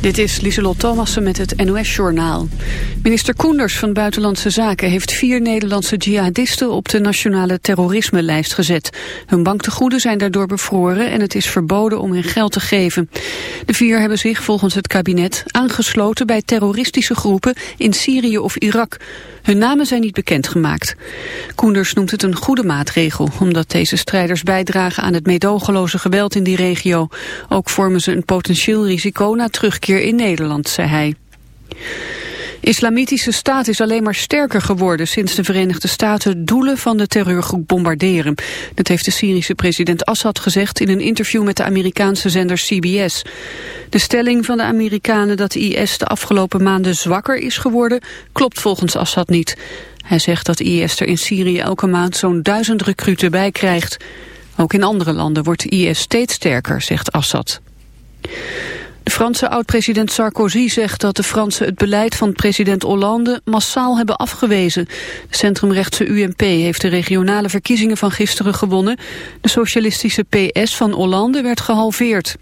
Dit is Lieselot Thomassen met het NOS-journaal. Minister Koenders van Buitenlandse Zaken heeft vier Nederlandse jihadisten op de nationale terrorisme-lijst gezet. Hun banktegoeden zijn daardoor bevroren en het is verboden om hun geld te geven. De vier hebben zich volgens het kabinet aangesloten bij terroristische groepen in Syrië of Irak. Hun namen zijn niet bekendgemaakt. Koenders noemt het een goede maatregel, omdat deze strijders bijdragen aan het meedogenloze geweld in die regio. Ook vormen ze een potentieel risico na terugkeer in Nederland, zei hij. Islamitische staat is alleen maar sterker geworden sinds de Verenigde Staten doelen van de terreurgroep bombarderen. Dat heeft de Syrische president Assad gezegd in een interview met de Amerikaanse zender CBS. De stelling van de Amerikanen dat de IS de afgelopen maanden zwakker is geworden klopt volgens Assad niet. Hij zegt dat IS er in Syrië elke maand zo'n duizend recruten bij krijgt. Ook in andere landen wordt IS steeds sterker, zegt Assad. De Franse oud-president Sarkozy zegt dat de Fransen het beleid van president Hollande massaal hebben afgewezen. De centrumrechtse UMP heeft de regionale verkiezingen van gisteren gewonnen. De socialistische PS van Hollande werd gehalveerd.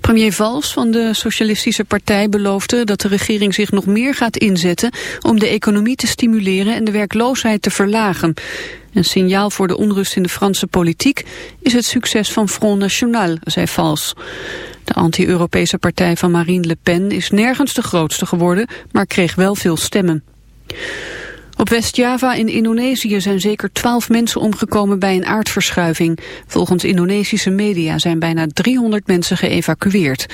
Premier Valls van de Socialistische Partij beloofde dat de regering zich nog meer gaat inzetten om de economie te stimuleren en de werkloosheid te verlagen. Een signaal voor de onrust in de Franse politiek is het succes van Front National, zei Valls. De anti-Europese partij van Marine Le Pen is nergens de grootste geworden, maar kreeg wel veel stemmen. Op West-Java in Indonesië zijn zeker twaalf mensen omgekomen bij een aardverschuiving. Volgens Indonesische media zijn bijna 300 mensen geëvacueerd.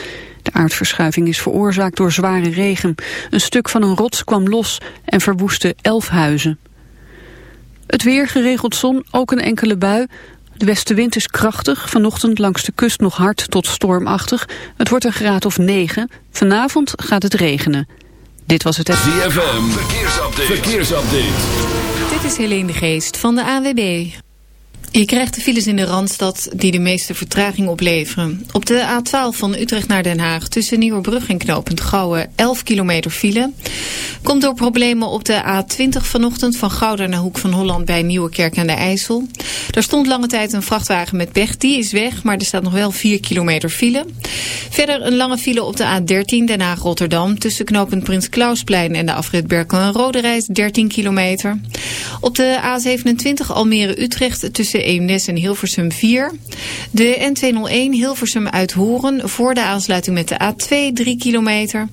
De aardverschuiving is veroorzaakt door zware regen. Een stuk van een rots kwam los en verwoestte elf huizen. Het weer geregeld zon, ook een enkele bui. De westenwind is krachtig, vanochtend langs de kust nog hard tot stormachtig. Het wordt een graad of 9. Vanavond gaat het regenen. Dit was het... ZFM, verkeersupdate. verkeersupdate. Dit is Helene de Geest van de AWB. Je krijgt de files in de Randstad die de meeste vertraging opleveren. Op de A12 van Utrecht naar Den Haag tussen Nieuwerbrug en Knopend Gouwen 11 kilometer file. Komt door problemen op de A20 vanochtend van Gouda naar Hoek van Holland bij Nieuwekerk aan de IJssel. Daar stond lange tijd een vrachtwagen met pech, die is weg, maar er staat nog wel 4 kilometer file. Verder een lange file op de A13 Den Haag-Rotterdam tussen Knopend Prins Klausplein en de afrit Berkel en Roderijs 13 kilometer. Op de A27 Almere-Utrecht tussen Eemnes en Hilversum 4. De N201 Hilversum uit Horen voor de aansluiting met de A2 3 kilometer.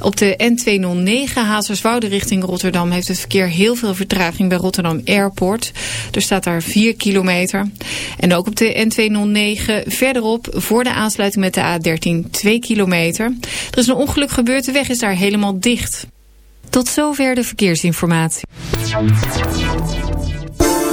Op de N209 Hazerswoude richting Rotterdam heeft het verkeer heel veel vertraging bij Rotterdam Airport. Er staat daar 4 kilometer. En ook op de N209 verderop voor de aansluiting met de A13 2 kilometer. Er is een ongeluk gebeurd, de weg is daar helemaal dicht. Tot zover de verkeersinformatie.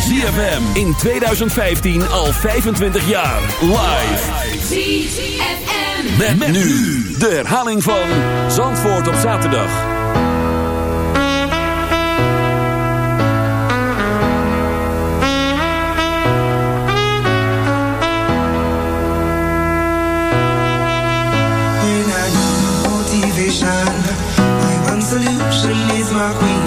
ZFM in 2015 al 25 jaar. Live. ZFM. Met, met nu de herhaling van Zandvoort op zaterdag. When I need motivation, my one solution is my queen,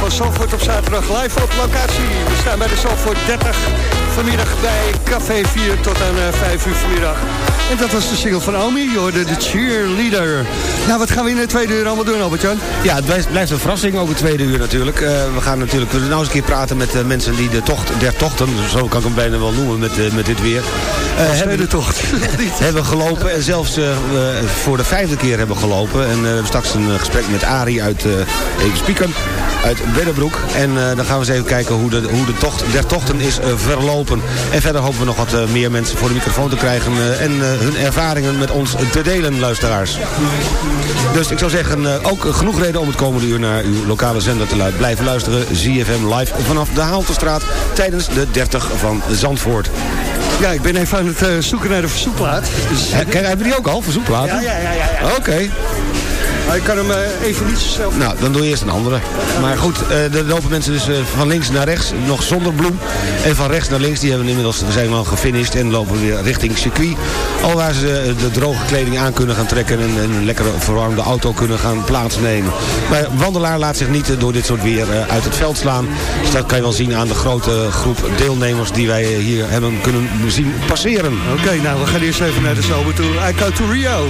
van Zandvoort op zaterdag live op locatie. We staan bij de Zandvoort 30 vanmiddag bij Café 4 tot aan eh, 5 uur vanmiddag. En dat was de single van Omi, je hoorde de cheerleader. Nou, wat gaan we in de tweede uur allemaal doen, Albert-Jan? Ja, het blijft, een verrassing, ook het tweede uur natuurlijk. Eh, we gaan natuurlijk we nou eens een keer praten met uh, mensen die de tocht der tochten, zo kan ik hem bijna wel noemen met, uh, met dit weer. Uh, hebben de tocht. hebben gelopen en zelfs voor de vijfde keer hebben gelopen. En we hebben straks een gesprek met Arie uit even spieken uit Binnenbroek. En uh, dan gaan we eens even kijken hoe de, hoe de tocht der tochten is uh, verlopen. En verder hopen we nog wat uh, meer mensen voor de microfoon te krijgen... en hun ervaringen met ons te delen, luisteraars. Dus ik zou zeggen, ook genoeg reden om het komende uur... naar uw lokale zender te lu blijven luisteren. ZFM live vanaf de Haaltestraat tijdens de 30 van Zandvoort. Ja, ik ben even aan het zoeken naar de verzoekplaat. Dus... Kijk, hebben die ook al, verzoekplaten? Ja, ja, ja. ja, ja. Oké. Okay. Maar ik kan hem uh, even niet snel... Nou, dan doe je eerst een andere. Maar goed, uh, er lopen mensen dus uh, van links naar rechts, nog zonder bloem. En van rechts naar links, die hebben inmiddels, zijn al gefinished en lopen weer richting circuit. Al waar ze de droge kleding aan kunnen gaan trekken en, en een lekkere verwarmde auto kunnen gaan plaatsnemen. Maar wandelaar laat zich niet door dit soort weer uit het veld slaan. Dus dat kan je wel zien aan de grote groep deelnemers die wij hier hebben kunnen zien passeren. Oké, okay, nou we gaan eerst even naar de zomer toe. I go to Rio.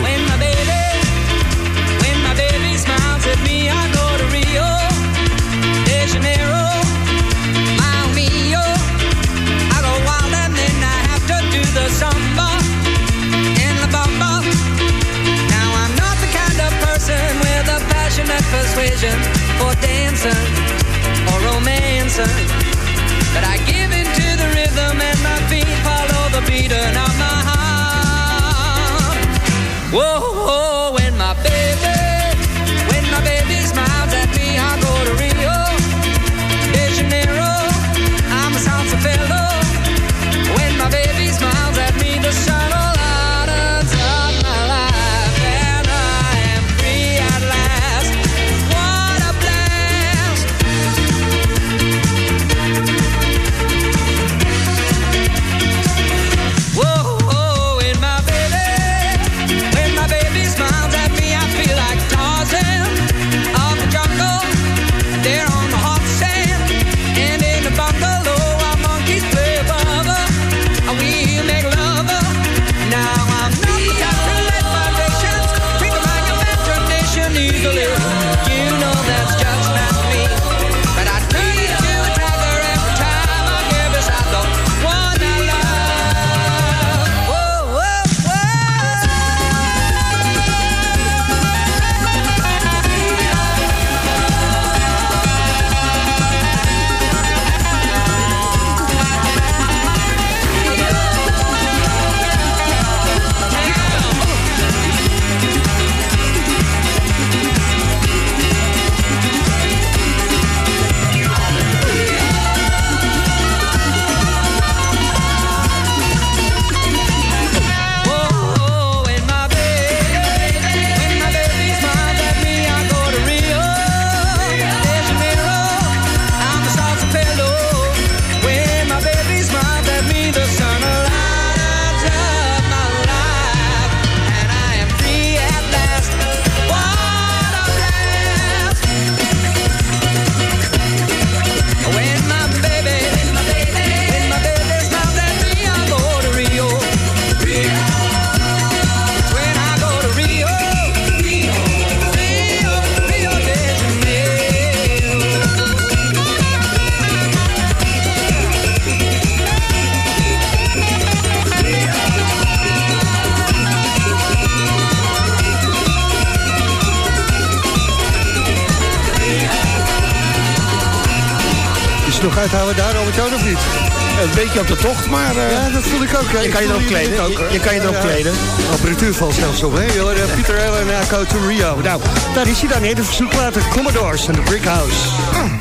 Beetje op de tocht, maar... Uh, ja, dat voel ik ook. Je kan je erop kleden. Ook, je, je, kan je erop kleden. Apparatuur valt zelfs op, hè? Uh, Pieter Ellen en Go to Rio. Nou, daar is hij dan, hè? De verzoekplaten Commodores en de Brick House. Mm,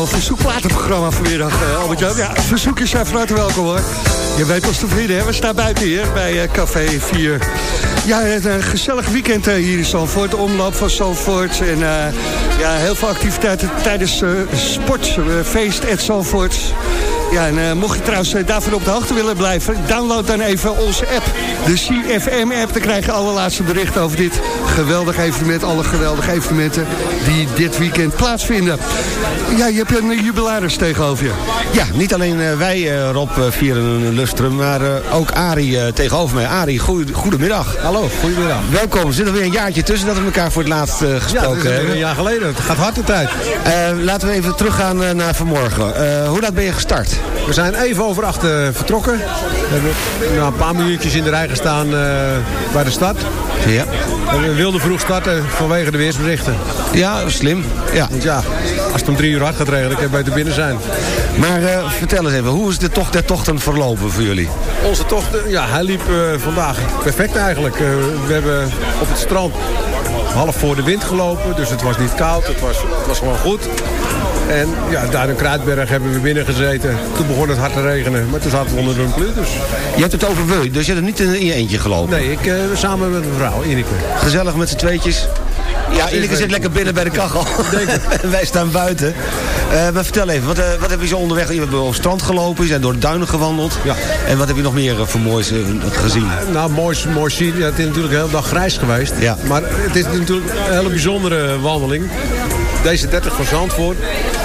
een verzoekplatenprogramma vanmiddag, uh, Albert-Jan. Ja, verzoekjes zijn van harte welkom hoor. Je weet ons te vinden, hè? we staan buiten hier bij uh, Café 4. Ja, een gezellig weekend uh, hier in Zandvoort. Omloop van Zandvoort. En ja, heel veel activiteiten tijdens sportfeest at Zandvoort. Ja, en uh, mocht je trouwens uh, daarvoor op de hoogte willen blijven... download dan even onze app, de CFM-app. Dan krijg je alle laatste berichten over dit geweldig evenement. Alle geweldige evenementen die dit weekend plaatsvinden. Ja, je hebt een jubilaris tegenover je. Ja, niet alleen uh, wij, Rob, vieren een lustrum... maar ook Arie tegenover mij. Arie, goeie, goedemiddag. Hallo, goedemiddag. Welkom. Zit er weer een jaartje tussen dat we elkaar voor het laatst gesproken ja, hebben. een jaar geleden. Het gaat hard de tijd. laten we even teruggaan naar vanmorgen. hoe laat ben je gestart? We zijn even over acht uh, vertrokken. We hebben nou, een paar minuutjes in de rij gestaan uh, bij de stad. Ja. we wilden vroeg starten vanwege de weersberichten. Ja, slim. Ja. Want ja, als het om drie uur hard gaat regenen, kan je beter binnen zijn. Maar uh, vertel eens even, hoe is de tocht der tochten verlopen voor jullie? Onze tocht, ja, hij liep vandaag perfect eigenlijk. we hebben op het strand half voor de wind gelopen, dus het was niet koud, het was, het was gewoon goed. En ja, daar in Kruidberg hebben we binnen gezeten. Toen begon het hard te regenen, maar toen zaten we onder een plus. Je hebt het over wil, dus je hebt het niet in je eentje gelopen? Nee, ik uh, samen met mijn vrouw, Ineke. Gezellig met z'n tweetjes? Ja, Ineke zit lekker binnen bij de kachel. Wij staan buiten. Uh, maar vertel even, wat, uh, wat heb je zo onderweg? Je hebt op het strand gelopen, je bent door de duinen gewandeld. Ja. En wat heb je nog meer voor moois gezien? nou, mooi, mooi zien. Ja, het is natuurlijk een hele dag grijs geweest. Ja. Maar het is natuurlijk een hele bijzondere wandeling. Deze 30 van Zandvoort.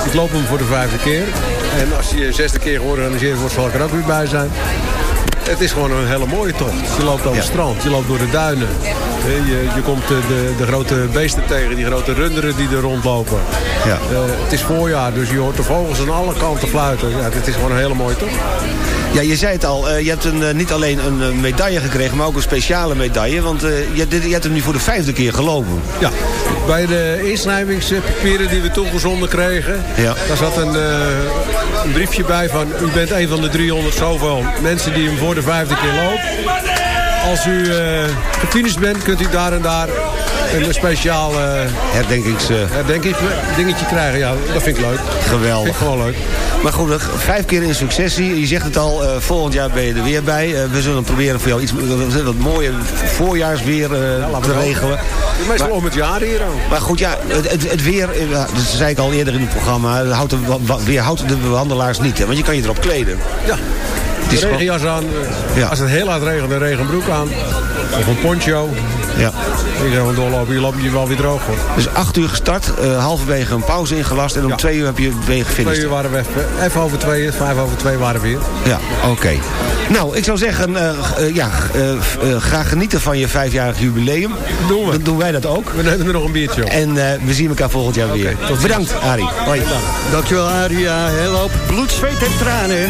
Ik loop hem voor de vijfde keer. En als je zesde keer georganiseerd wordt, zal ik er ook weer bij zijn. Het is gewoon een hele mooie tocht. Je loopt over het strand, je loopt door de duinen. Eh, Je, je komt de, de, de grote beesten tegen, die grote runderen die er rondlopen. Ja. Eh, het is voorjaar, dus je hoort de vogels aan alle kanten fluiten. Ja, het is gewoon een hele mooie tocht. Ja, je zei het al, eh, je hebt een, eh, niet alleen een medaille gekregen, maar ook een speciale medaille. Want eh, je, dit- je hebt hem nu voor de vijfde keer gelopen. Ja, bij de inschrijvingspapieren die we toegezonden kregen... Ja. daar zat een, een briefje bij van... u bent een van de 300 zoveel mensen die hem voor de vijfde keer loopt. Als u eh gefinished bent, kunt u daar en daar een speciaal eh Herdenkings... eh, herdenkings dingetje krijgen. Ja, dat vind ik leuk. Geweldig. Vind ik gewoon leuk. Maar goed, vijf keer in successie. Je zegt het al, eh, volgend jaar ben je er weer bij. We zullen proberen voor jou iets wat, wat mooie voorjaarsweer laten te regelen. Meestal Maar- om het jaar hier ook. Maar goed, ja, het, het, het weer, ja, dat zei ik al eerder in het programma, houdt de, weer houdt de wandelaars niet. Hè, want je kan je erop kleden. Ja. Het is regenjas aan. Ja. Als het heel hard regent, een regenbroek aan. Of een poncho. Ja. Ik ga gewoon doorlopen. Je loopt je wel weer droog wordt. Dus acht uur gestart, eh, halverwege een pauze ingelast en om Ja. twee uur heb je ben je Twee gefinished. uur waren we even, even over twee, vijf over twee waren we weer. Ja, oké. Nou, ik zou zeggen, eh, eh, ja, eh, eh, ga genieten van je vijfjarig jubileum. Doen we. Dan doen wij dat ook. We nemen er nog een biertje op. En eh, we zien elkaar volgend jaar weer. Bedankt, Arie. Hoi. Dankjewel Arie. Ja, heel hoop bloed, zweet en tranen.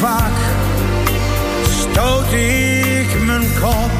vaak stoot ik mijn kop?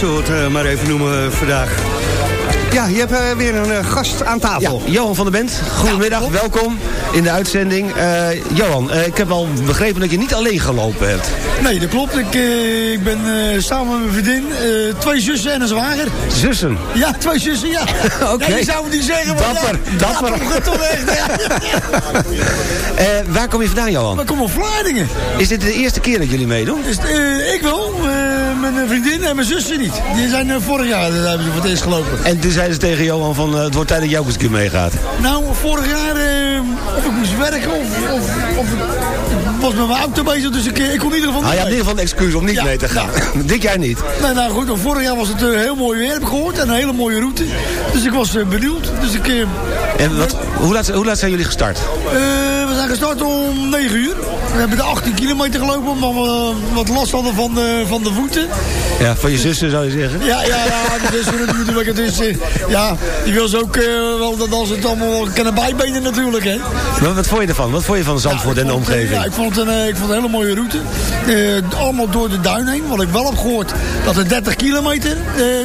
zullen we het eh, maar even noemen vandaag. Ja, je hebt eh, weer een eh, gast aan tafel. Ja, Johan van der Bent, goedemiddag, welkom in de uitzending. Eh, Johan, eh, ik heb al begrepen dat je niet alleen gelopen hebt. Nee, dat klopt. Ik, eh, ik ben samen met mijn vriendin, twee zussen en een zwager. Zussen? Ja, twee zussen, ja. Oké. Ja, je zou het niet zeggen, maar Dapper, ja, dapper. Ja, toch, echt, ja. Waar kom je vandaan, Johan? Maar kom op Vlaardingen. Is dit de eerste keer dat jullie meedoen? Dus, ik wel, mijn vriendin en mijn zussen niet. Die zijn vorig jaar, daar hebben ze voor het eerst gelopen. En toen zeiden ze tegen Johan van, het wordt tijd dat ook eens een keer meegaat. Nou, vorig jaar, of ik moest werken, of, of, of ik was met mijn auto bezig, dus ik, eh, ik kon in ieder geval Ah, je hebt in ieder geval een excuus om niet Ja, mee te gaan. Dit jaar niet. Nee, nou goed, vorig jaar was het eh, heel mooi weer, heb ik gehoord. En een hele mooie route. Dus ik was eh, benieuwd. Dus ik, En wat, hoe, laat, hoe laat zijn jullie gestart? We zijn gestart om 9 uur. We hebben de 18 kilometer gelopen, omdat we wat last hadden van de, van de voeten. Ja, van je zussen zou je zeggen? Ja, ja, ja, dus natuurlijk. Het is, eh, ja, die wil ze ook eh, wel dat als het allemaal kunnen bijbenen natuurlijk, hè. Maar wat vond je ervan? Wat vond je van Zandvoort en de het, eh, omgeving? Ja, ik vond het een, ik vond het een hele mooie route. Allemaal door de duin heen. Wat ik wel heb gehoord, dat het 30 kilometer,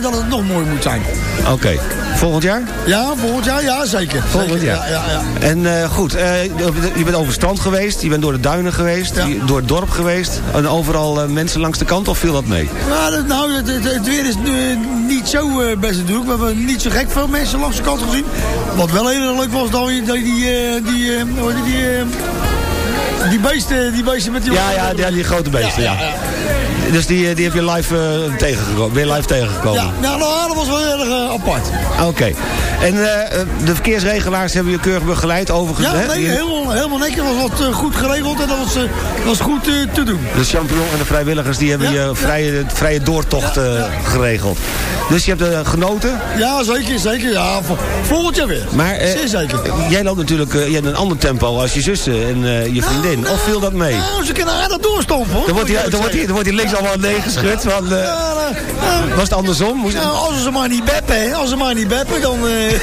dat het nog mooi moet zijn. Oké. Volgend jaar? Ja, volgend jaar, ja, zeker. Volgend Zeker, jaar. Ja, ja, ja. En eh, goed, eh, je bent over het strand geweest, je bent door de duinen geweest, je- door het dorp geweest. En overal eh, mensen langs de kant, of viel dat mee? Ja, dat- nou, het, het- het weer is nu niet zo best natuurlijk. We hebben niet zo gek veel mensen langs de kant gezien. Wat wel heel erg leuk was, dat je die, die, die, eh, Die beesten, die beesten met die... Ja, ja, die grote beesten, ja. Dus die, eh, die heb je live uh, tegengekomen, weer live tegengekomen? Ja, nou, nou dat was wel erg uh, apart. Oké. En uh, de verkeersregelaars hebben je keurig begeleid overigens? Ja, nee, helemaal, helemaal netjes. was wat goed geregeld en dat was, was goed te doen. De champignon en de vrijwilligers die hebben je vrije, vrije doortocht geregeld. Dus je hebt genoten? Ja, zeker, zeker. Ja, volgend jaar weer. Maar, zeker. Jij loopt natuurlijk jij hebt een ander tempo als je zussen en je vriendin. Of viel dat mee? Nou, ze kunnen aardig doorstompen hoor. Dan wordt hij, dan wordt hij, dan wordt hij links allemaal nee geschud. Want, uh, was het andersom? Moest... Nou, als ze maar niet beppen, als ze maar niet beppen, dan, uh,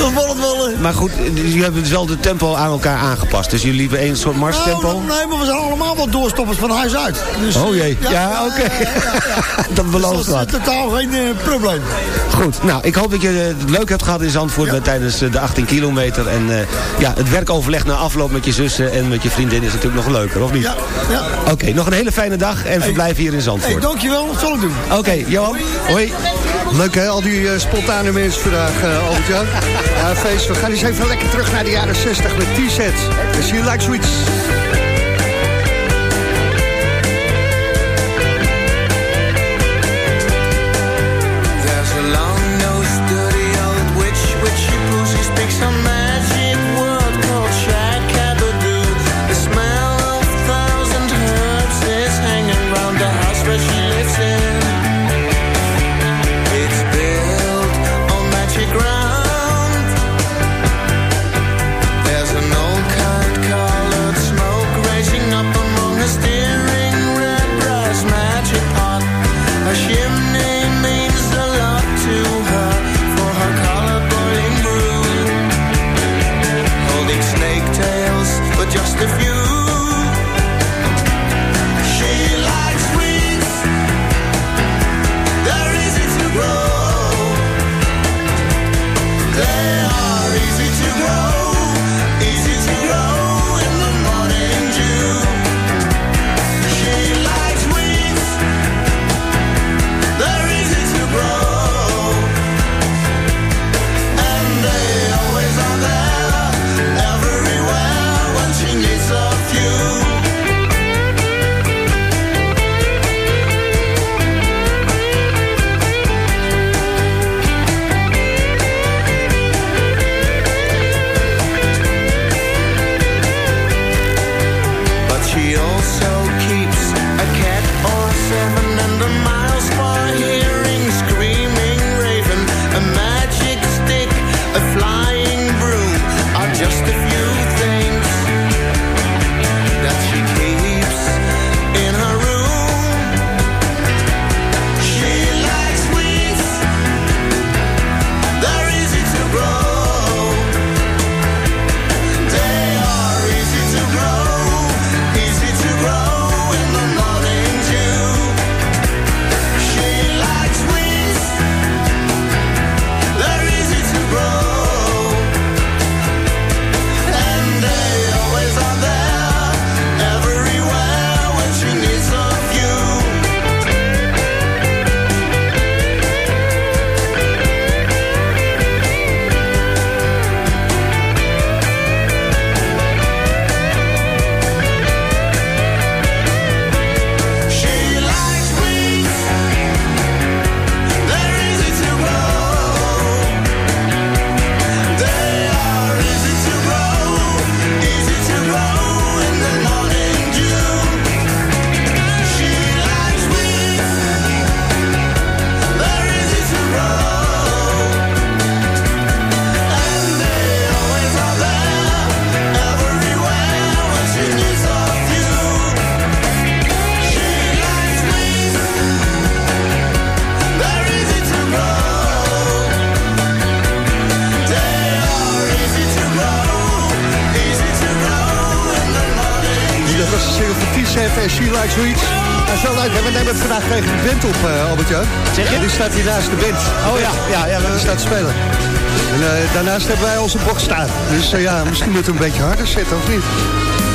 dan valt het wel... Uh... Maar goed, jullie hebben dus wel de tempo aan elkaar aangepast. Dus jullie liepen één soort marstempo? Nou, nee, maar we zijn allemaal wel doorstoppers van huis uit. Dus, oh jee, ja, ja oké. Okay. Ja, ja, dat belooft dus wat. Dat is totaal geen probleem. Goed, nou, ik hoop dat je het leuk hebt gehad in Zandvoort tijdens de 18 kilometer. En ja, het werkoverleg na afloop met je en met je vriendin is natuurlijk nog leuker, of niet? Ja. ja. Oké, nog een hele fijne dag en verblijf hier in Zandvoort. Hey, dankjewel, dat zal ik doen. Oké, okay, Johan. Hoi. Leuk hè, al die uh, spontane mensen vandaag, uh, Albert-Jan. ja, feest. We gaan eens even lekker terug naar de jaren 60 met T-sets. See you like sweets. Daarnaast hebben wij onze box staan. Dus uh, ja, misschien moeten we een beetje harder zetten, of niet?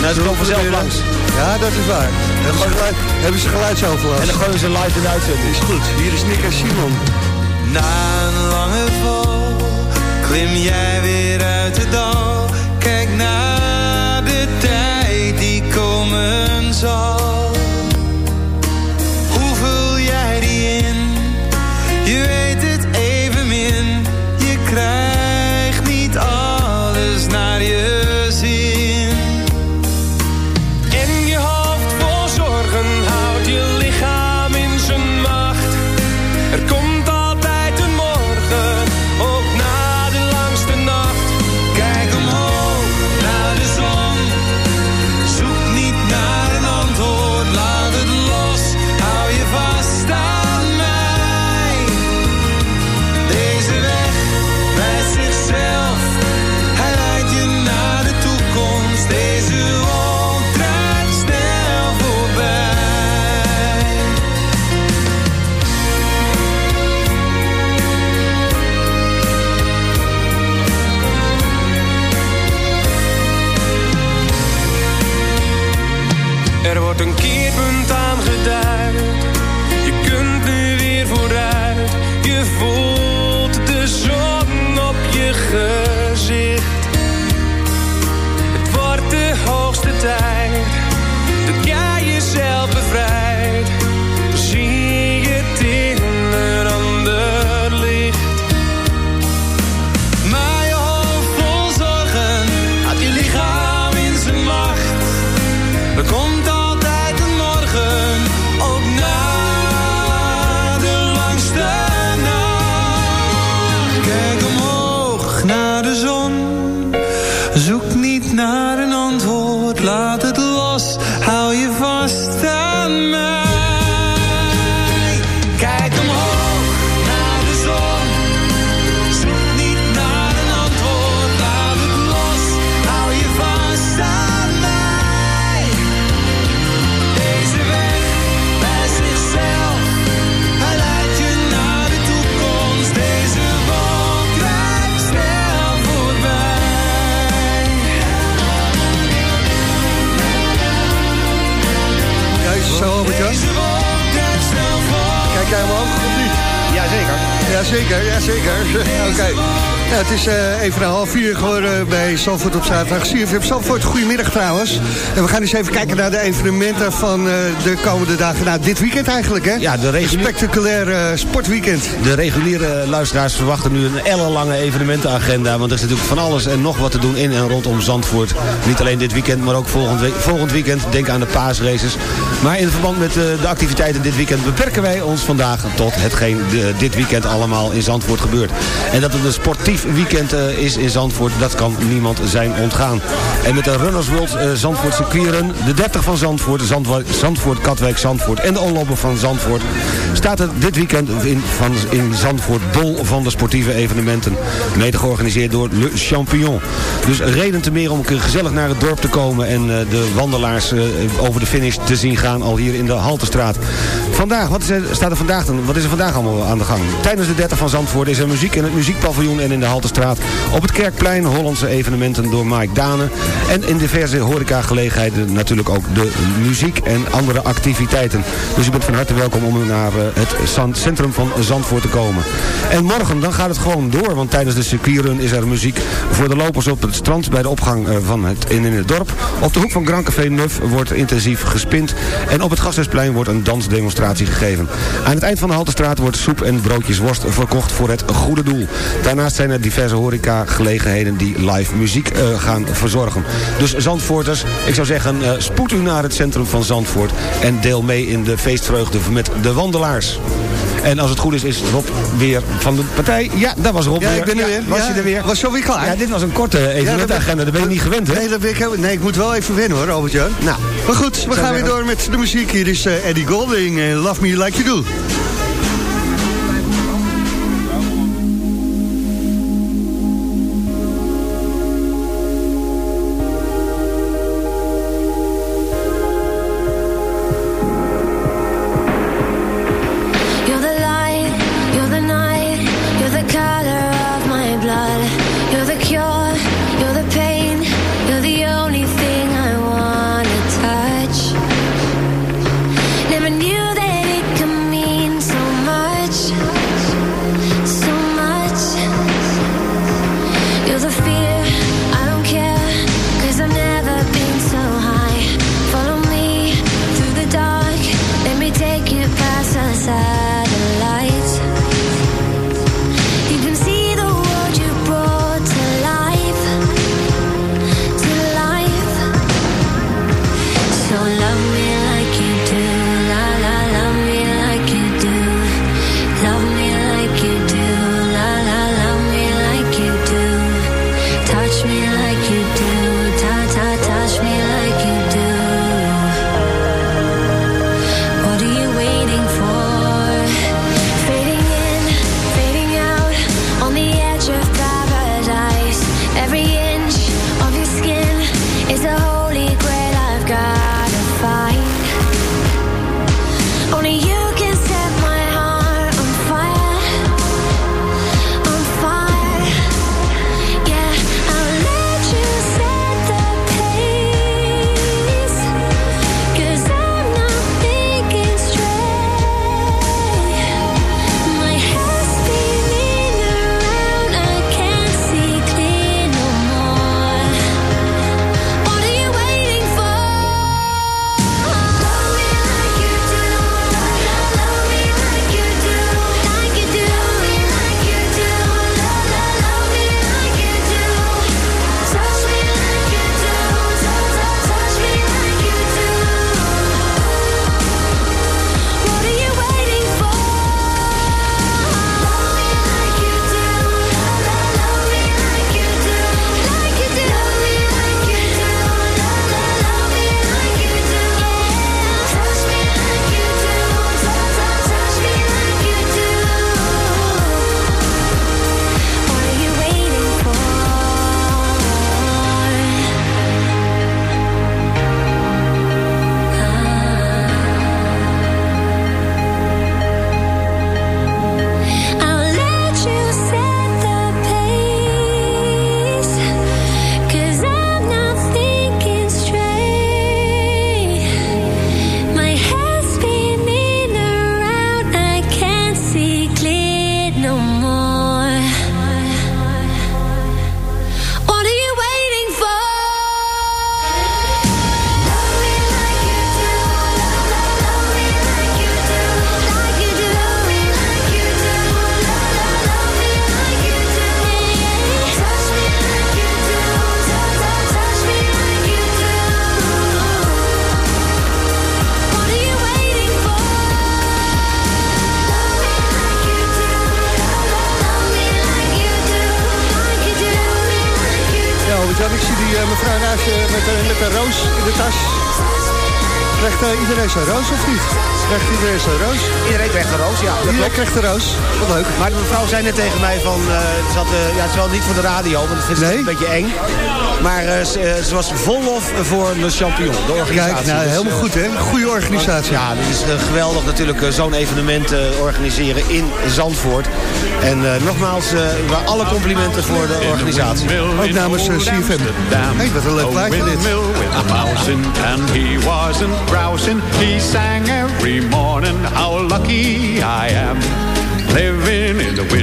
Nou, ze komen vanzelf langs. Ja, dat is waar. Hebben ze, geluid, hebben ze geluidsoverlast. En dan gooien ze live in de uitzending. Is goed. Hier is Nick en Simon. Na een lange val klim jij weer uit de dal. So. Wordt een keerpunt aangeduid. Je kunt nu weer vooruit. Je voelt de zon op je gezicht. Jazeker, jazeker. Oké. Ja, het is eh, even een half uur geworden bij Zandvoort op zaterdag. CFM Zandvoort, goedemiddag trouwens. En we gaan eens even kijken naar de evenementen van eh, de komende dagen. Nou, dit weekend eigenlijk, hè? Ja, de reguliere, spectaculair eh, sportweekend. de reguliere luisteraars verwachten nu een ellenlange evenementenagenda. Want er is natuurlijk van alles en nog wat te doen in en rondom Zandvoort. Niet alleen dit weekend, maar ook volgend weekend. Denk aan de paasraces. Maar in verband met eh, de activiteiten dit weekend beperken wij ons vandaag tot hetgeen dit weekend allemaal in Zandvoort gebeurt. En dat het een sportief weekend eh, is in Zandvoort, dat kan niemand zijn ontgaan. En met de Runners World eh, Zandvoort de 30 van Zandvoort, Zandvoort, Katwijk, Zandvoort en de omlopen van Zandvoort, staat het dit weekend in, van, in Zandvoort bol van de sportieve evenementen. Mede georganiseerd door Le Champignon. Dus reden te meer om gezellig naar het dorp te komen en eh, de wandelaars eh, over de finish te zien gaan al hier in de Haltestraat. Vandaag, wat is er, staat er vandaag dan? Wat is er vandaag allemaal aan de gang? Tijdens de 30 van Zandvoort is er muziek in het muziekpaviljoen en in de Haltestraat. Op het Kerkplein Hollandse evenementen door Mike Dane. En in diverse horecagelegenheden natuurlijk ook de muziek en andere activiteiten. Dus u bent van harte welkom om naar eh, het centrum van Zandvoort te komen. En morgen dan gaat het gewoon door, want tijdens de circuitrun is er muziek voor de lopers op het strand bij de opgang eh, van het in, in het dorp. Op de hoek van Grand Café Neuf wordt intensief gespind en op het Gasthuisplein wordt een dansdemonstratie gegeven. Aan het eind van de Haltestraat wordt soep en broodjes worst verkocht voor het goede doel. Daarnaast zijn er diverse horecagelegenheden die live muziek eh, gaan verzorgen. Dus Zandvoorters, ik zou zeggen, eh, spoed u naar het centrum van Zandvoort en deel mee in de feestvreugde met de wandelaars. En als het goed is, is Rob weer van de partij. Ja, daar was Rob Ja, weer. ik ben er weer. Was je er weer? was zo weer klaar. Ja, dit was een korte evenementagenda. Dat ben je niet gewend, hè? Nee, dat ben ik, nee, ik moet wel even wennen hoor, Albert-Jan. Nou, Maar goed, we gaan weer door met de muziek. Hier is eh, Eddie Golding en Love Me Like You Do. Zijn roos of niet? Krijgt iedereen zijn roos? Iedereen krijgt een roos, ja. Iedereen krijgt een roos. Wat leuk. Maar de mevrouw zei net tegen mij van... is wel niet voor de radio, want dat vindt ze een beetje eng. Maar eh, ze, eh, ze was vol lof voor Le Champignon, de organisatie. Kijk, nou, Dus, helemaal eh, goed, hè? Goede organisatie. Ja, het is geweldig natuurlijk zo'n evenement eh, organiseren in Zandvoort. En eh, nogmaals, eh, waar alle complimenten voor de organisatie. Ook namens uh, CFM. Hey, wat een leuk plaatje dit. and he wasn't grousing. He sang every morning, how lucky I am. Living in the windmill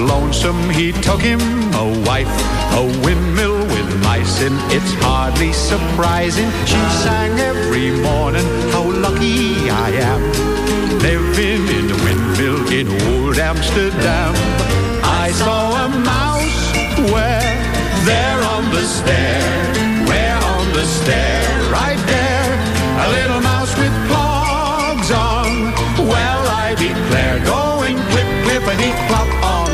lonesome, he took him a wife, a windmill with mice in. It's hardly surprising. She sang every morning, how lucky I am. Living in the windmill in old Amsterdam. I saw a mouse where, there on the stair, where on the stair, right there, a little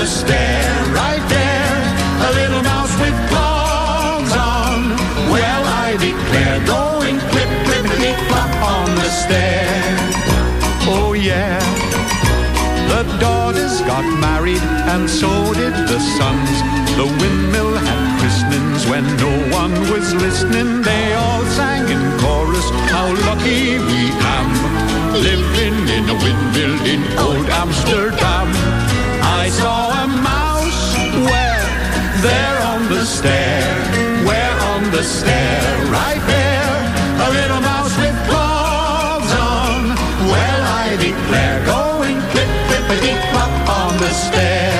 the stair, right there, a little mouse with clogs on. Well, I declare, going clip, clippity clop on the stair. Oh yeah. The daughters got married and so did the sons. The windmill had christenings when no one was listening. They all sang in chorus, how lucky we am. The stair, right there, a little mouse with clogs on. Well, I declare, going clip, clippity clop on the stair.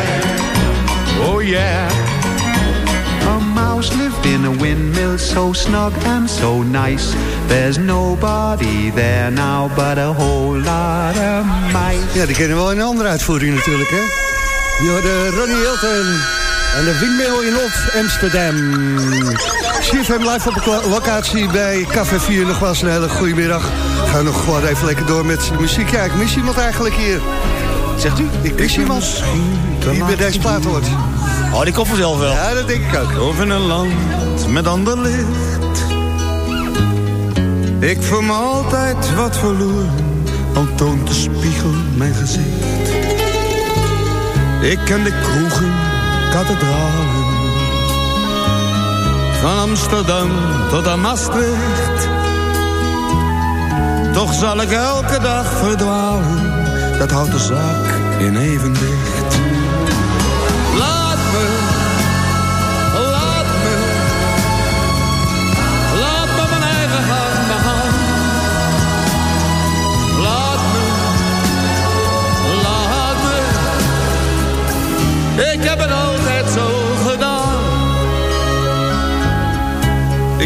Oh yeah. A mouse lived in a windmill so snug and so nice. There's nobody there now but a whole lot of mice. Ja, die kennen we wel in een andere uitvoering natuurlijk, hè? Je hoorde Ronnie Hilton en de windmill in Old Amsterdam. CFM live op de locatie bij Café 4. Nog wel eens een hele goede middag. Gaan we nog gewoon even lekker door met de muziek. Ja, ik mis iemand eigenlijk hier. Zegt u? Ik mis iemand die bij deze plaat hoort. Oh, die komt vanzelf wel. Ja, dat denk ik ook. Of in een land met ander licht. Ik voel me altijd wat verloren, al toont de spiegel mijn gezicht. Ik ken de kroegen, kathedralen. Van Amsterdam tot aan Maastricht. Toch zal ik elke dag verdwalen, dat houdt de zaak in evenwicht.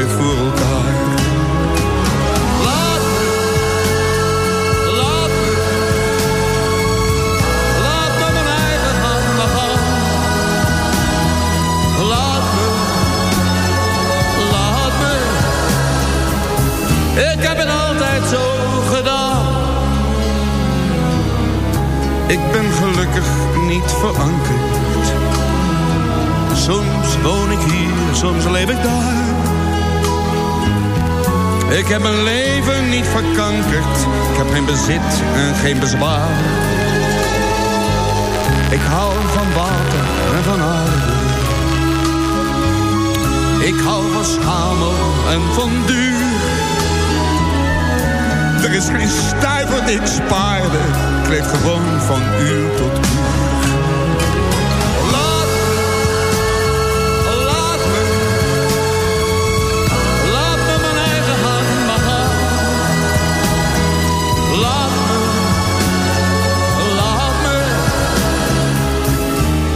weer voor elkaar. Laat me, laat me, laat me mijn eigen gang begaan. Laat me, laat me, ik heb het altijd zo gedaan. Ik ben gelukkig niet verankerd. Soms woon ik hier, soms leef ik daar. Ik heb mijn leven niet verkankerd. Ik heb geen bezit en geen bezwaar. Ik hou van water en van aarde. Ik hou van schamel en van duur. Er is geen die ik spaarde. Ik leef gewoon van uur tot uur.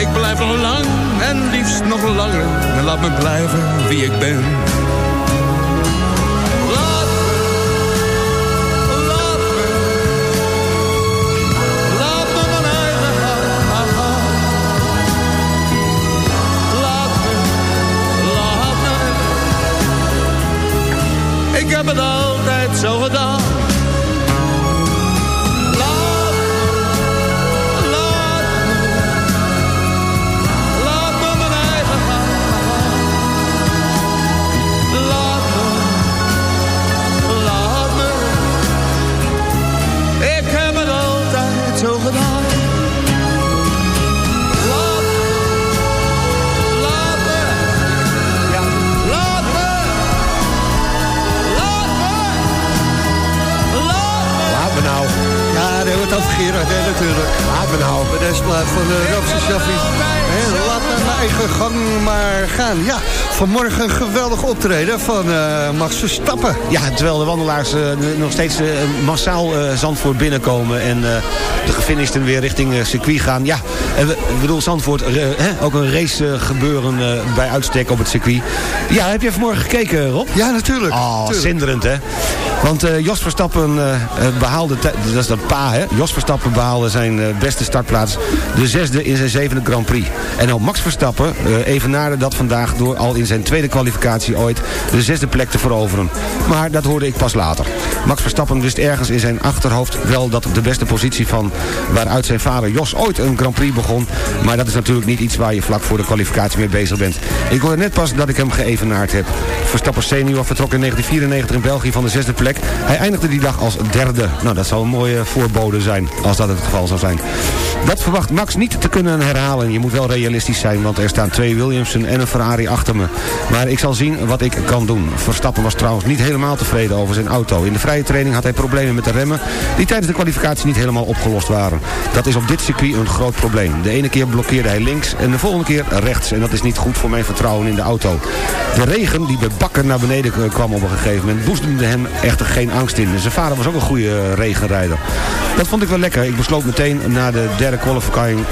Ik blijf nog lang en liefst nog langer. En laat me blijven wie ik ben. Plaat van de Ramse Shaffi. Laat mijn eigen gang maar gaan. Ja, vanmorgen een geweldig optreden van eh, Max Verstappen. Ja, terwijl de wandelaars eh, nog steeds eh, massaal Zandvoort binnenkomen... en de gefinishten weer richting circuit gaan. Ja, ik bedoel, Zandvoort, hè, ook een race gebeuren bij uitstek op het circuit. Ja, heb je vanmorgen gekeken, Rob? Ja, natuurlijk. Oh, zinderend, hè? Want eh, Jos Verstappen eh, eh, behaalde, dat is dat pa, hè? Jos Verstappen behaalde zijn beste startplaats, de zesde in zijn zevende Grand Prix. En ook Max Verstappen evenaarde dat vandaag door al in zijn tweede kwalificatie ooit de zesde plek te veroveren. Maar dat hoorde ik pas later. Max Verstappen wist ergens in zijn achterhoofd wel dat de beste positie van waaruit zijn vader Jos ooit een Grand Prix begon. Maar dat is natuurlijk niet iets waar je vlak voor de kwalificatie mee bezig bent. Ik hoorde net pas dat ik hem geëvenaard heb. Verstappen senior vertrok in 1994 in België van de zesde plek. Hij eindigde die dag als derde. Nou, dat zou een mooie voorbode zijn, als dat het geval zou zijn. Dat verwacht Max niet te kunnen herhalen. Je moet wel realistisch zijn, want er staan twee Williamson en een Ferrari achter me. Maar ik zal zien wat ik kan doen. Verstappen was trouwens niet helemaal tevreden over zijn auto. In de vrije training had hij problemen met de remmen... die tijdens de kwalificatie niet helemaal opgelost waren. Dat is op dit circuit een groot probleem. De ene keer blokkeerde hij links en de volgende keer rechts. En dat is niet goed voor mijn vertrouwen in de auto. De regen die bij bakken naar beneden kwam op een gegeven moment... boezemde hem echter geen angst in. En zijn vader was ook een goede eh, regenrijder. Dat vond ik wel lekker. Ik besloot meteen na de derde qualifying,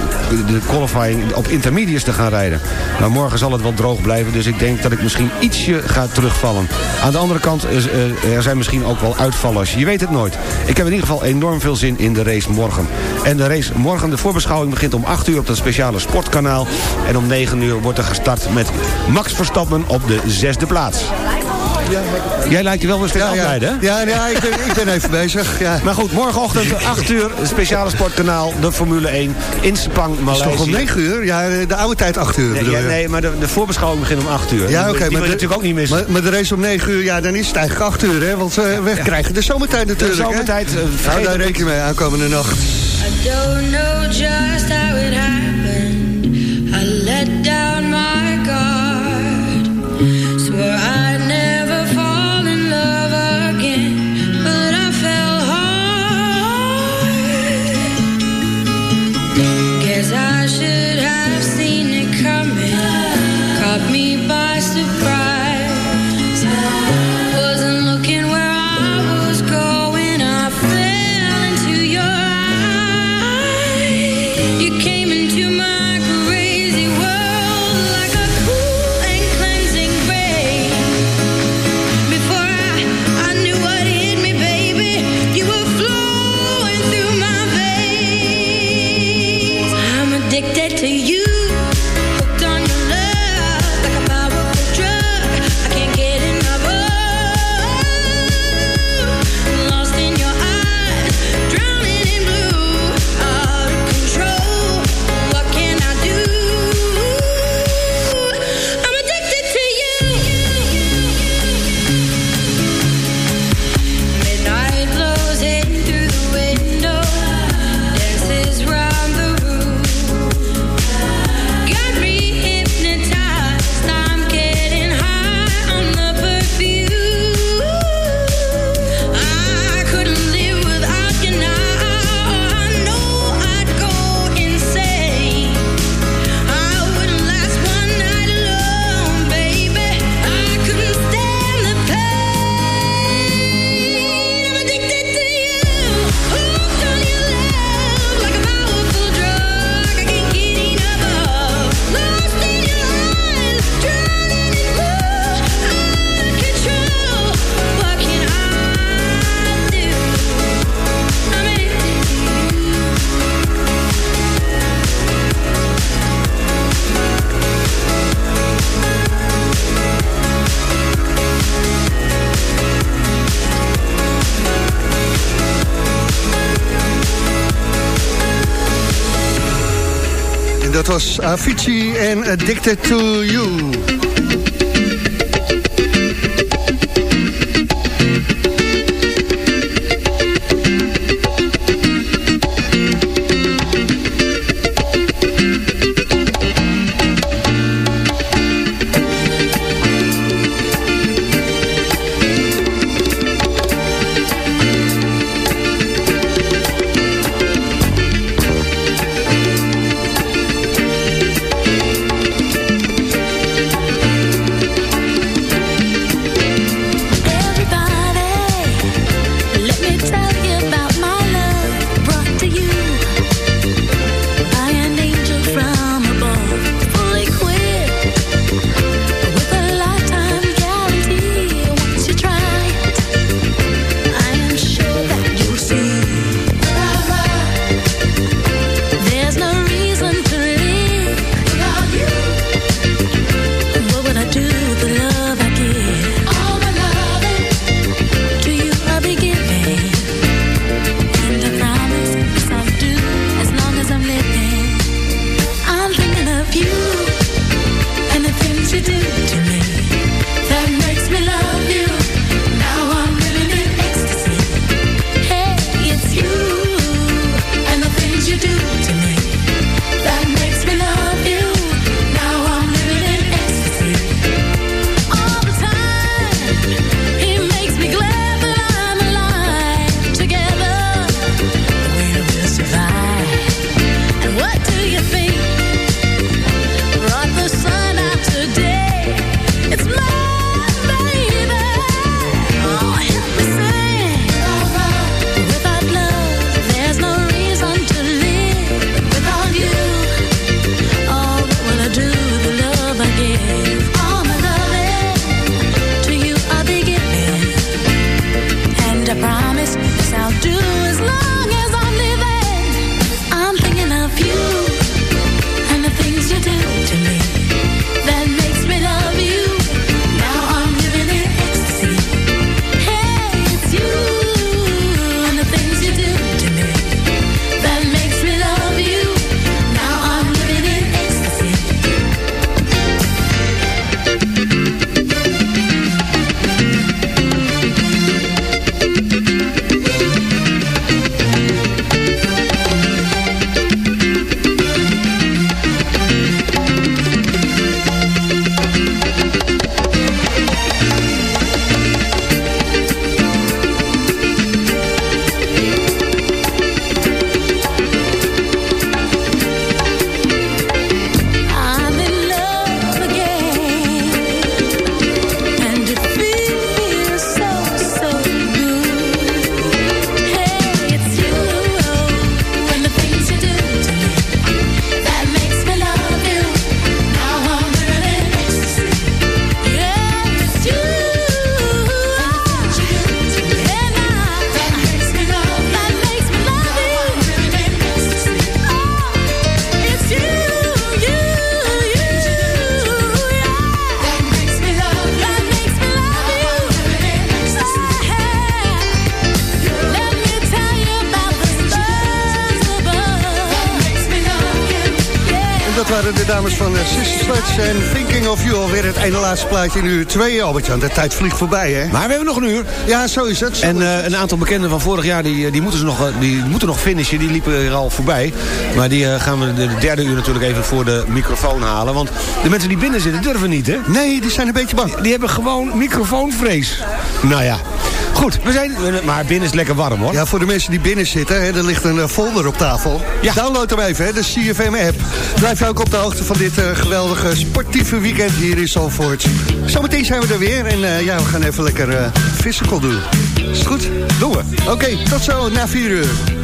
de qualifying op intermediates te gaan rijden. Maar morgen zal het wel droog blijven, dus ik denk dat ik misschien ietsje ga terugvallen. Aan de andere kant, eh, er zijn misschien ook wel uitvallers. Je weet het nooit. Ik heb in ieder geval enorm veel zin in de race morgen. En de race morgen, de voorbeschouwing begint om 8 uur op dat speciale sportkanaal. En om 9 uur wordt er gestart met Max Verstappen op de zesde plaats. Jij lijkt je wel weer steeds Ja, ja. afleiden, hè? Ja, ja ik, ben, ik ben even bezig. Ja. Maar goed, morgenochtend 8 uur, speciale sportkanaal, de Formule 1 in Sepang, Is Maleisië. toch om 9 uur? Ja, de oude tijd 8 uur. Nee, bedoel ja, je? nee, maar de, de voorbeschouwing begint om 8 uur. Ja, oké. die wil je de- natuurlijk ook niet missen. Maar, maar de race om 9 uur, ja, dan is het eigenlijk 8 uur, hè? Want eh, we krijgen de zomertijd natuurlijk. hè? zomertijd, eh, Hou daar rekening mee aankomende nacht. I don't know just how it happened. I let down Avicii en Addicted to You. En Thinking of You. Alweer het ene laatste plaatje in uur 2, Albert-Jan. De tijd vliegt voorbij, hè? Maar we hebben nog een uur. Ja, zo is het. En eh, een aantal bekenden van vorig jaar, die, eh, die, moeten, ze nog, eh, die moeten nog finishen. Die liepen er al voorbij. Maar die gaan we de derde uur natuurlijk even voor de microfoon halen. Want de mensen die binnen zitten durven niet, hè? Nee, die zijn een beetje bang. Die, die hebben gewoon microfoonvrees. Nou ja. Goed, we zijn... Maar binnen is lekker warm, hoor. Ja, voor de mensen die binnen zitten, hè, er ligt een eh, folder op tafel. Download hem even, hè, de CFM-app. Blijf ook op de hoogte van dit eh, geweldige sportieve weekend hier in Zalvoort. Zometeen zijn we er weer en eh, ja, we gaan even lekker uh, physical doen. Is het goed? Doen we. Oké, tot zo, na 4 uur.